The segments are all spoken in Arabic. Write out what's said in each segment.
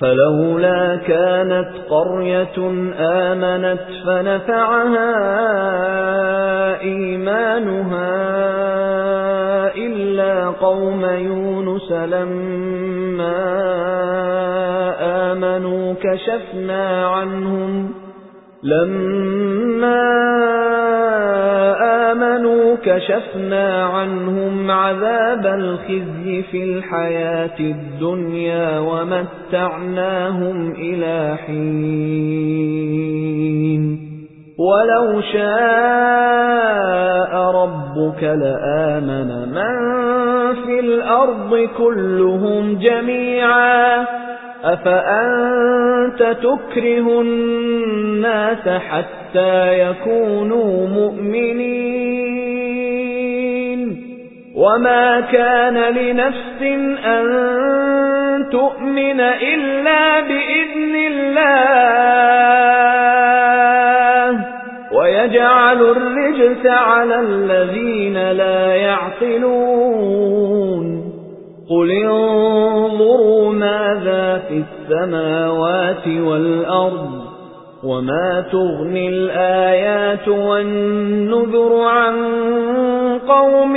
فَلَوْلَا كَانَتْ قَرْيَةٌ آمَنَتْ فَنَفَعَهَا إِيمَانُهَا إِلَّا قَوْمَ يُونُسَ لَمَّا آمَنُوا كَشَفْنَا عَنْهُمْ لَمَّا آمَنُوا كَشَفْنَا عَنْهُمْ عَذَابَ الْخِزْيِ فِي الْحَيَاةِ الدُّنْيَا وَمَتَّعْنَاهُمْ إِلَى حِينٍ وَلَوْ شَاءَ رَبُّكَ لَآمَنَ مَن فِي الْأَرْضِ كُلُّهُمْ جَمِيعًا أَفَأَنْتَ تُكْرِهُ النَّاسَ حَتَّى يَكُونُوا مُؤْمِنِينَ وَمَا كَانَ لِنَفْسٍ أَن تُؤْمِنَ إِلَّا بِإِذْنِ اللَّهِ وَيَجْعَلُ الرِّجْسَ عَلَى الَّذِينَ لَا يَعْقِلُونَ قُلِ انظُرُوا مَاذَا فِي السَّمَاوَاتِ وَالْأَرْضِ وَمَا تُغْنِي الْآيَاتُ وَالنُّذُرُ عَن قَوْمٍ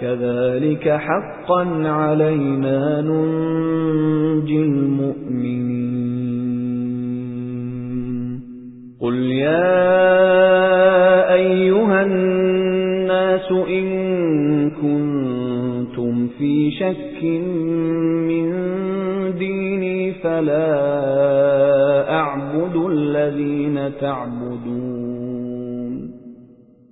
كَذَلِكَ حَقًّا عَلَيْنَا نُنجِي الْمُؤْمِنِينَ. قُلْ يَا أَيُّهَا النَّاسُ إِن كُنتُمْ فِي شَكٍّ مِّن دِينِي فَلَا أَعْبُدُ الَّذِينَ تَعْبُدُونَ.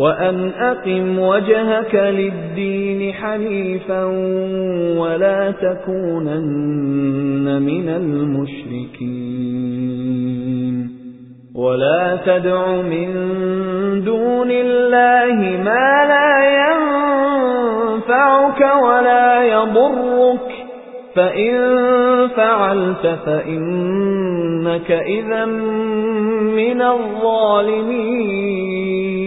وَأَنْ أَقِمْ وَجْهَكَ لِلدِّينِ حَنِيفًا وَلَا تَكُونَنَّ مِنَ الْمُشْرِكِينَ. وَلَا تَدْعُ مِن دُونِ اللَّهِ مَا لَا يَنفَعُكَ وَلَا يَضُرُّكَ. فَإِن فَعَلْتَ فَإِنَّكَ إِذًا مِّنَ الظَّالِمِينَ.